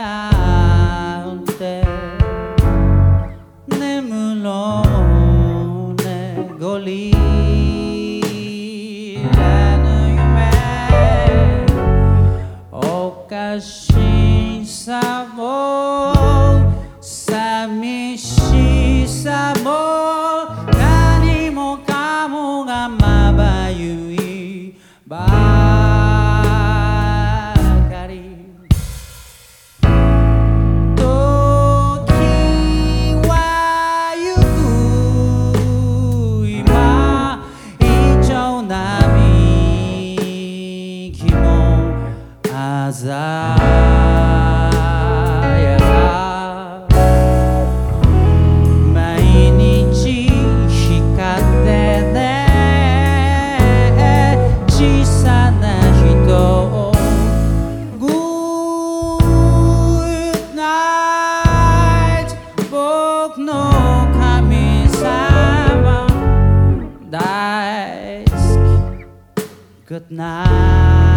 なんて眠ろうねゴリラの夢おかしさ Good night.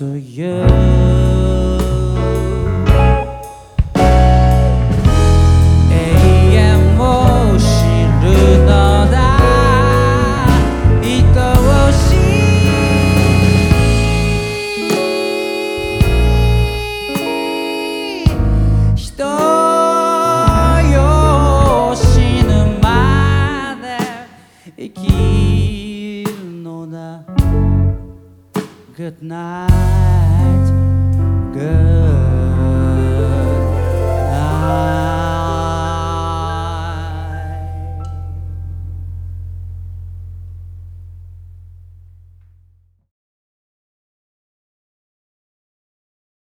to you. Good night, girl.